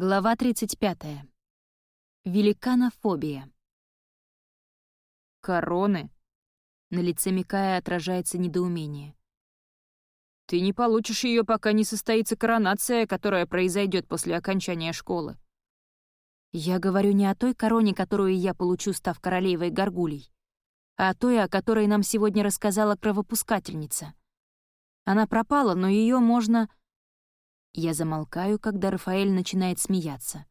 Глава 35. Великанофобия. «Короны?» На лице Микая отражается недоумение. «Ты не получишь ее, пока не состоится коронация, которая произойдет после окончания школы». Я говорю не о той короне, которую я получу, став королевой Гаргулей, а о той, о которой нам сегодня рассказала кровопускательница. Она пропала, но ее можно я замолкаю, когда Рафаэль начинает смеяться.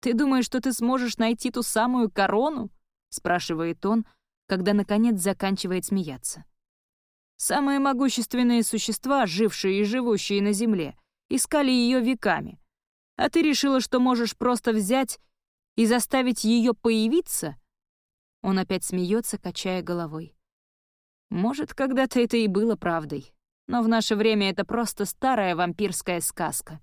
«Ты думаешь, что ты сможешь найти ту самую корону?» — спрашивает он, когда, наконец, заканчивает смеяться. «Самые могущественные существа, жившие и живущие на Земле, искали ее веками. А ты решила, что можешь просто взять и заставить ее появиться?» Он опять смеется, качая головой. «Может, когда-то это и было правдой. Но в наше время это просто старая вампирская сказка.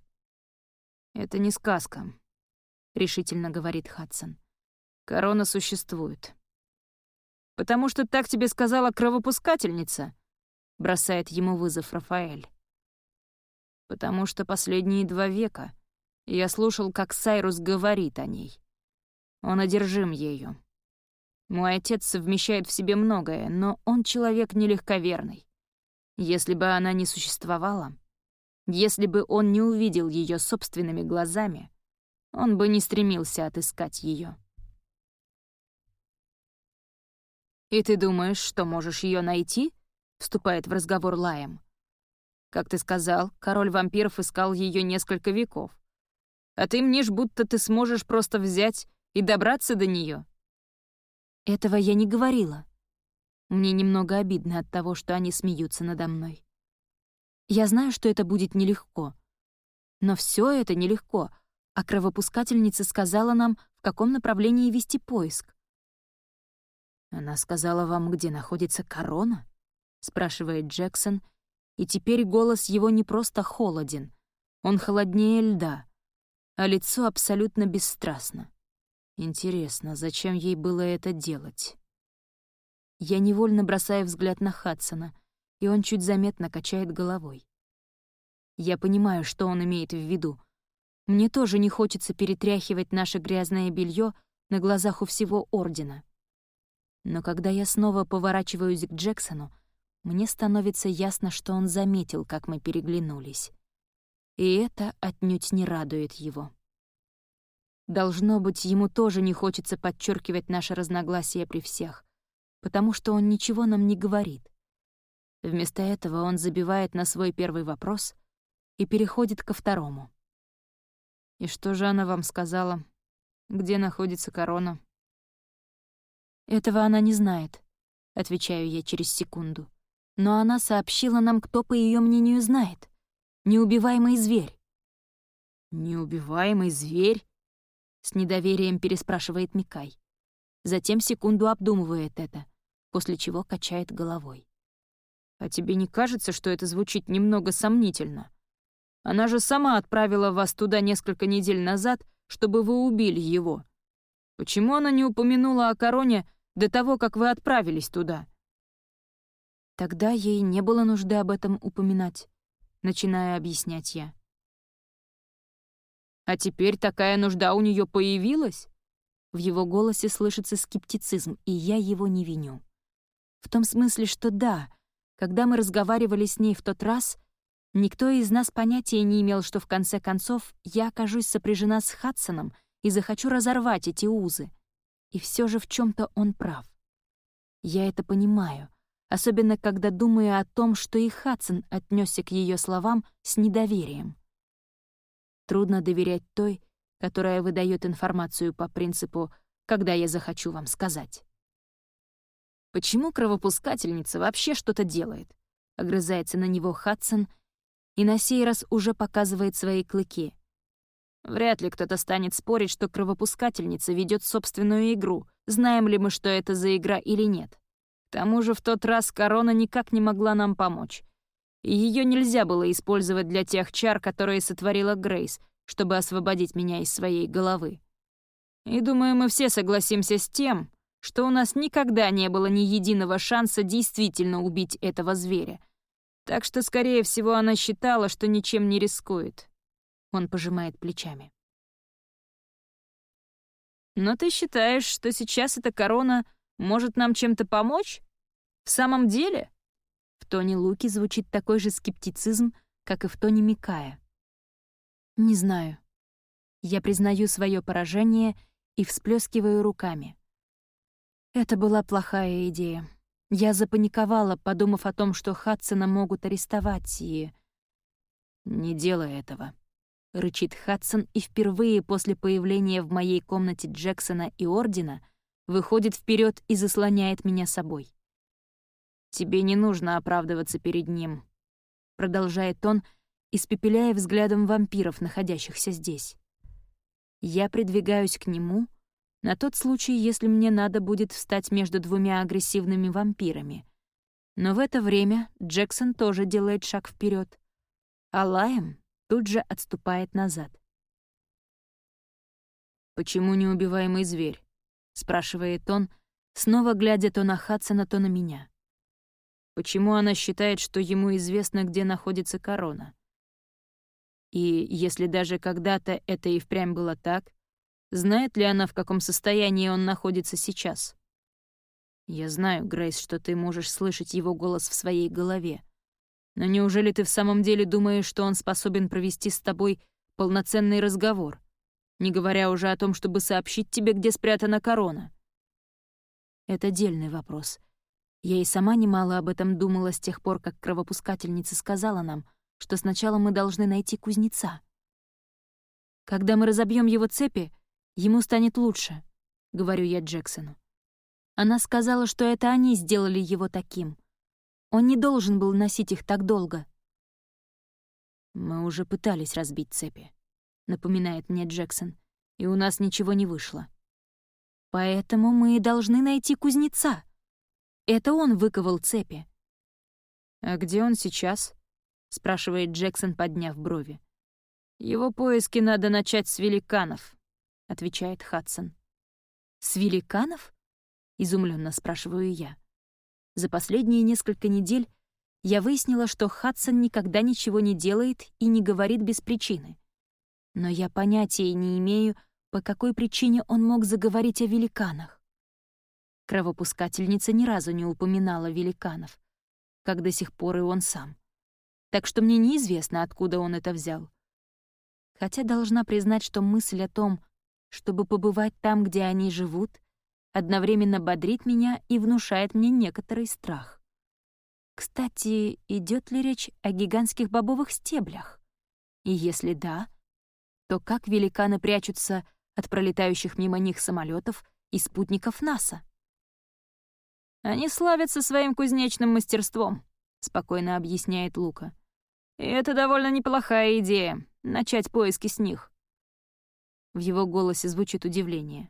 «Это не сказка», — решительно говорит Хадсон. «Корона существует». «Потому что так тебе сказала кровопускательница», — бросает ему вызов Рафаэль. «Потому что последние два века я слушал, как Сайрус говорит о ней. Он одержим ею. Мой отец совмещает в себе многое, но он человек нелегковерный. Если бы она не существовала, если бы он не увидел ее собственными глазами, он бы не стремился отыскать ее. «И ты думаешь, что можешь ее найти?» — вступает в разговор Лаем. «Как ты сказал, король вампиров искал ее несколько веков. А ты мнешь, будто ты сможешь просто взять и добраться до нее. «Этого я не говорила», мне немного обидно от того, что они смеются надо мной. Я знаю, что это будет нелегко. Но все это нелегко, а кровопускательница сказала нам, в каком направлении вести поиск. «Она сказала вам, где находится корона?» — спрашивает Джексон, и теперь голос его не просто холоден, он холоднее льда, а лицо абсолютно бесстрастно. Интересно, зачем ей было это делать? Я невольно бросаю взгляд на Хадсона, и он чуть заметно качает головой. Я понимаю, что он имеет в виду. Мне тоже не хочется перетряхивать наше грязное белье на глазах у всего Ордена. Но когда я снова поворачиваюсь к Джексону, мне становится ясно, что он заметил, как мы переглянулись. И это отнюдь не радует его. Должно быть, ему тоже не хочется подчеркивать наше разногласие при всех потому что он ничего нам не говорит. Вместо этого он забивает на свой первый вопрос и переходит ко второму. «И что же она вам сказала? Где находится корона?» «Этого она не знает», — отвечаю я через секунду. «Но она сообщила нам, кто, по ее мнению, знает. Неубиваемый зверь». «Неубиваемый зверь?» — с недоверием переспрашивает Микай. Затем секунду обдумывает это после чего качает головой. «А тебе не кажется, что это звучит немного сомнительно? Она же сама отправила вас туда несколько недель назад, чтобы вы убили его. Почему она не упомянула о короне до того, как вы отправились туда?» Тогда ей не было нужды об этом упоминать, начиная объяснять я. «А теперь такая нужда у нее появилась?» В его голосе слышится скептицизм, и я его не виню. В том смысле, что да, когда мы разговаривали с ней в тот раз, никто из нас понятия не имел, что в конце концов я окажусь сопряжена с Хадсоном и захочу разорвать эти узы. И все же в чем то он прав. Я это понимаю, особенно когда думаю о том, что и Хадсон отнесся к ее словам с недоверием. Трудно доверять той, которая выдает информацию по принципу «когда я захочу вам сказать». Почему кровопускательница вообще что-то делает? Огрызается на него Хадсон и на сей раз уже показывает свои клыки. Вряд ли кто-то станет спорить, что кровопускательница ведет собственную игру, знаем ли мы, что это за игра или нет. К тому же в тот раз корона никак не могла нам помочь. Ее нельзя было использовать для тех чар, которые сотворила Грейс, чтобы освободить меня из своей головы. И думаю, мы все согласимся с тем, что у нас никогда не было ни единого шанса действительно убить этого зверя. Так что, скорее всего, она считала, что ничем не рискует. Он пожимает плечами. Но ты считаешь, что сейчас эта корона может нам чем-то помочь? В самом деле?» В тоне Луки звучит такой же скептицизм, как и в тоне Микая. «Не знаю. Я признаю свое поражение и всплескиваю руками. Это была плохая идея. Я запаниковала, подумав о том, что Хадсона могут арестовать, и... «Не делай этого», — рычит Хадсон, и впервые после появления в моей комнате Джексона и Ордена выходит вперед и заслоняет меня собой. «Тебе не нужно оправдываться перед ним», — продолжает он, испепеляя взглядом вампиров, находящихся здесь. Я придвигаюсь к нему на тот случай, если мне надо будет встать между двумя агрессивными вампирами. Но в это время Джексон тоже делает шаг вперед, а Лайм тут же отступает назад. «Почему неубиваемый зверь?» — спрашивает он, снова глядя то на Хадсона, то на меня. «Почему она считает, что ему известно, где находится корона?» И если даже когда-то это и впрямь было так, знает ли она, в каком состоянии он находится сейчас? Я знаю, Грейс, что ты можешь слышать его голос в своей голове, но неужели ты в самом деле думаешь, что он способен провести с тобой полноценный разговор, не говоря уже о том, чтобы сообщить тебе, где спрятана корона? Это дельный вопрос. Я и сама немало об этом думала с тех пор, как кровопускательница сказала нам, что сначала мы должны найти кузнеца. Когда мы разобьем его цепи, ему станет лучше, — говорю я Джексону. Она сказала, что это они сделали его таким, он не должен был носить их так долго. «Мы уже пытались разбить цепи», — напоминает мне Джексон, «и у нас ничего не вышло». «Поэтому мы и должны найти кузнеца. Это он выковал цепи». «А где он сейчас?» — спрашивает Джексон, подняв брови. «Его поиски надо начать с великанов», — отвечает Хадсон. «С великанов?» — изумленно спрашиваю я. За последние несколько недель я выяснила, что Хадсон никогда ничего не делает и не говорит без причины. Но я понятия не имею, по какой причине он мог заговорить о великанах. Кровопускательница ни разу не упоминала великанов, как до сих пор и он сам. Так что мне неизвестно, откуда он это взял. Хотя должна признать, что мысль о том, чтобы побывать там, где они живут, одновременно бодрит меня и внушает мне некоторый страх. Кстати, идет ли речь о гигантских бобовых стеблях? И если да, то как великаны прячутся от пролетающих мимо них самолетов и спутников НАСА? «Они славятся своим кузнечным мастерством», — спокойно объясняет Лука. «И это довольно неплохая идея — начать поиски с них». В его голосе звучит удивление.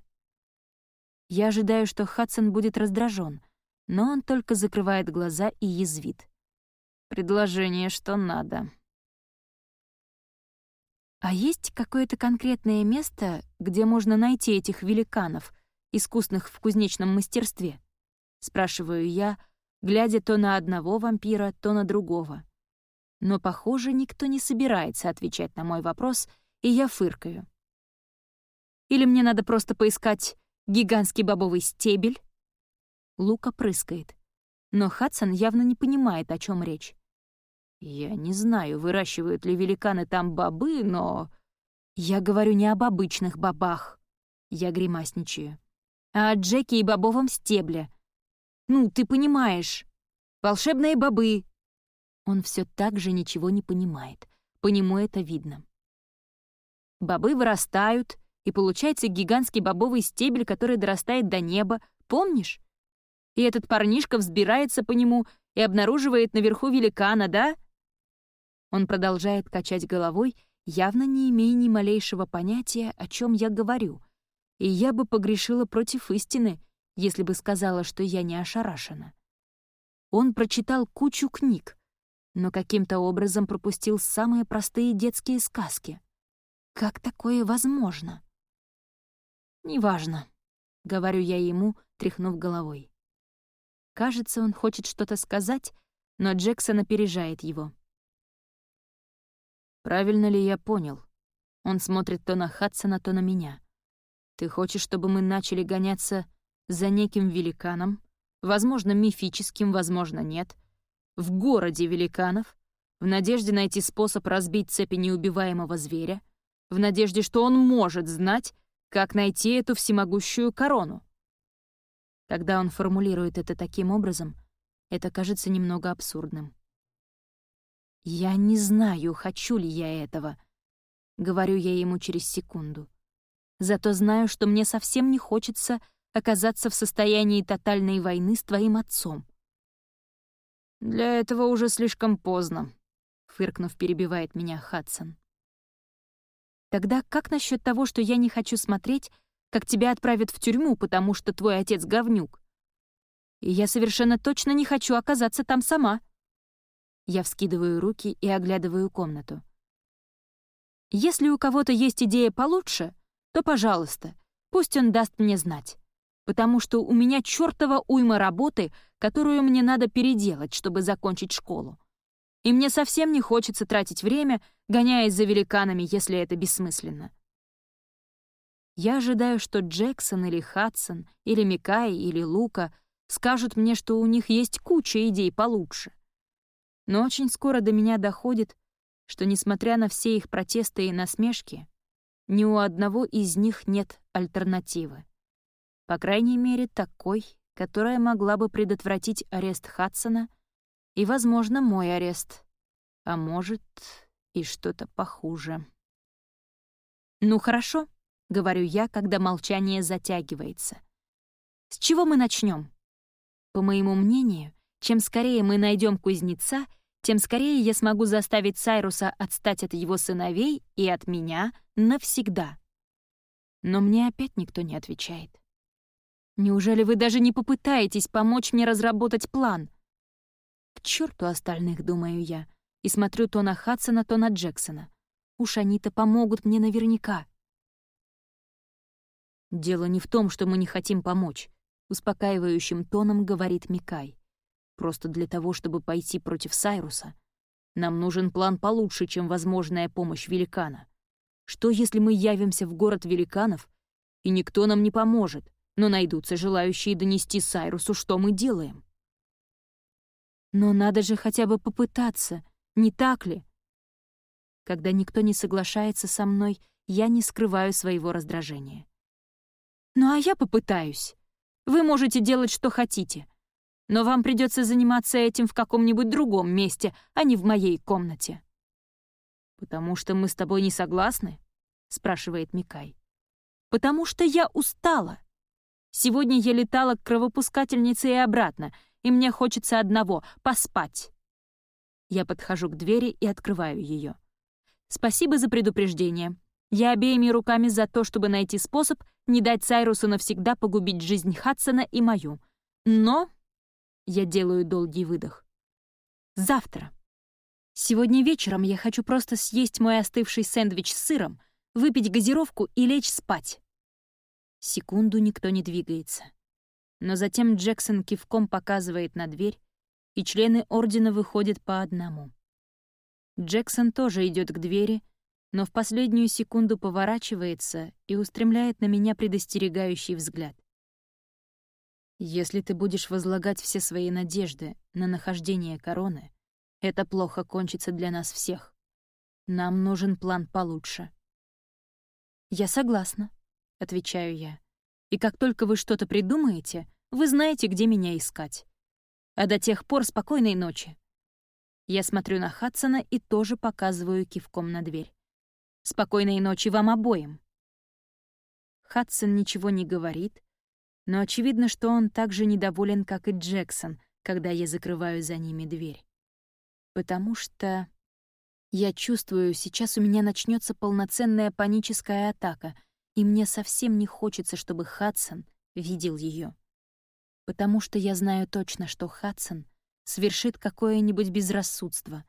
Я ожидаю, что Хадсон будет раздражен, но он только закрывает глаза и язвит. «Предложение, что надо». «А есть какое-то конкретное место, где можно найти этих великанов, искусных в кузнечном мастерстве?» — спрашиваю я, глядя то на одного вампира, то на другого. Но, похоже, никто не собирается отвечать на мой вопрос, и я фыркаю. Или мне надо просто поискать Гигантский бобовый стебель? Лука прыскает. Но Хадсон явно не понимает, о чем речь. Я не знаю, выращивают ли великаны там бобы, но... Я говорю не об обычных бобах. Я гримасничаю. А о Джеке и бобовом стебле. Ну, ты понимаешь. Волшебные бобы. Он все так же ничего не понимает. По нему это видно. Бобы вырастают, и получается гигантский бобовый стебель, который дорастает до неба, помнишь? И этот парнишка взбирается по нему и обнаруживает наверху великана, да? Он продолжает качать головой, явно не имея ни малейшего понятия, о чем я говорю. И я бы погрешила против истины, если бы сказала, что я не ошарашена. Он прочитал кучу книг, но каким-то образом пропустил самые простые детские сказки. Как такое возможно? «Неважно», — говорю я ему, тряхнув головой. Кажется, он хочет что-то сказать, но Джексон опережает его. «Правильно ли я понял?» Он смотрит то на Хадсона, то на меня. Ты хочешь, чтобы мы начали гоняться за неким великаном, возможно, мифическим, возможно, нет, в городе великанов, в надежде найти способ разбить цепи неубиваемого зверя, в надежде, что он может знать, как найти эту всемогущую корону. Когда он формулирует это таким образом, это кажется немного абсурдным. «Я не знаю, хочу ли я этого», — говорю я ему через секунду. «Зато знаю, что мне совсем не хочется оказаться в состоянии тотальной войны с твоим отцом. «Для этого уже слишком поздно», — фыркнув, перебивает меня Хадсон. «Тогда как насчет того, что я не хочу смотреть, как тебя отправят в тюрьму, потому что твой отец говнюк? И я совершенно точно не хочу оказаться там сама». Я вскидываю руки и оглядываю комнату. «Если у кого-то есть идея получше, то, пожалуйста, пусть он даст мне знать потому что у меня чертова уйма работы, которую мне надо переделать, чтобы закончить школу. И мне совсем не хочется тратить время, гоняясь за великанами, если это бессмысленно. Я ожидаю, что Джексон или Хадсон, или Микай, или Лука скажут мне, что у них есть куча идей получше. Но очень скоро до меня доходит, что, несмотря на все их протесты и насмешки, ни у одного из них нет альтернативы. По крайней мере, такой, которая могла бы предотвратить арест Хадсона и, возможно, мой арест. А может, и что-то похуже. «Ну хорошо», — говорю я, когда молчание затягивается. «С чего мы начнем? По моему мнению, чем скорее мы найдем кузнеца, тем скорее я смогу заставить Сайруса отстать от его сыновей и от меня навсегда. Но мне опять никто не отвечает. Неужели вы даже не попытаетесь помочь мне разработать план? К черту остальных, думаю я, и смотрю то на Хадсона, то на Джексона. Уж они-то помогут мне наверняка. Дело не в том, что мы не хотим помочь, успокаивающим тоном говорит Микай. Просто для того, чтобы пойти против Сайруса, нам нужен план получше, чем возможная помощь великана. Что, если мы явимся в город великанов, и никто нам не поможет, но найдутся желающие донести Сайрусу, что мы делаем. Но надо же хотя бы попытаться, не так ли? Когда никто не соглашается со мной, я не скрываю своего раздражения. Ну а я попытаюсь. Вы можете делать, что хотите. Но вам придется заниматься этим в каком-нибудь другом месте, а не в моей комнате. «Потому что мы с тобой не согласны?» — спрашивает Микай. «Потому что я устала. Сегодня я летала к кровопускательнице и обратно, и мне хочется одного — поспать. Я подхожу к двери и открываю ее. Спасибо за предупреждение. Я обеими руками за то, чтобы найти способ не дать Сайрусу навсегда погубить жизнь Хадсона и мою. Но... Я делаю долгий выдох. Завтра. Сегодня вечером я хочу просто съесть мой остывший сэндвич с сыром, выпить газировку и лечь спать. Секунду никто не двигается. Но затем Джексон кивком показывает на дверь, и члены Ордена выходят по одному. Джексон тоже идет к двери, но в последнюю секунду поворачивается и устремляет на меня предостерегающий взгляд. «Если ты будешь возлагать все свои надежды на нахождение короны, это плохо кончится для нас всех. Нам нужен план получше». «Я согласна», отвечаю я. «И как только вы что-то придумаете, вы знаете, где меня искать. А до тех пор спокойной ночи». Я смотрю на Хадсона и тоже показываю кивком на дверь. «Спокойной ночи вам обоим». Хадсон ничего не говорит, но очевидно, что он так же недоволен, как и Джексон, когда я закрываю за ними дверь. Потому что я чувствую, сейчас у меня начнется полноценная паническая атака — и мне совсем не хочется, чтобы Хадсон видел ее. Потому что я знаю точно, что Хадсон совершит какое-нибудь безрассудство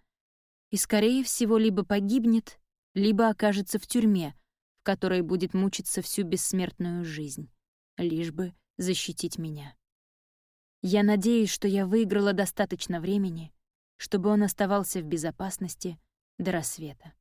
и, скорее всего, либо погибнет, либо окажется в тюрьме, в которой будет мучиться всю бессмертную жизнь, лишь бы защитить меня. Я надеюсь, что я выиграла достаточно времени, чтобы он оставался в безопасности до рассвета.